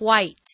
white.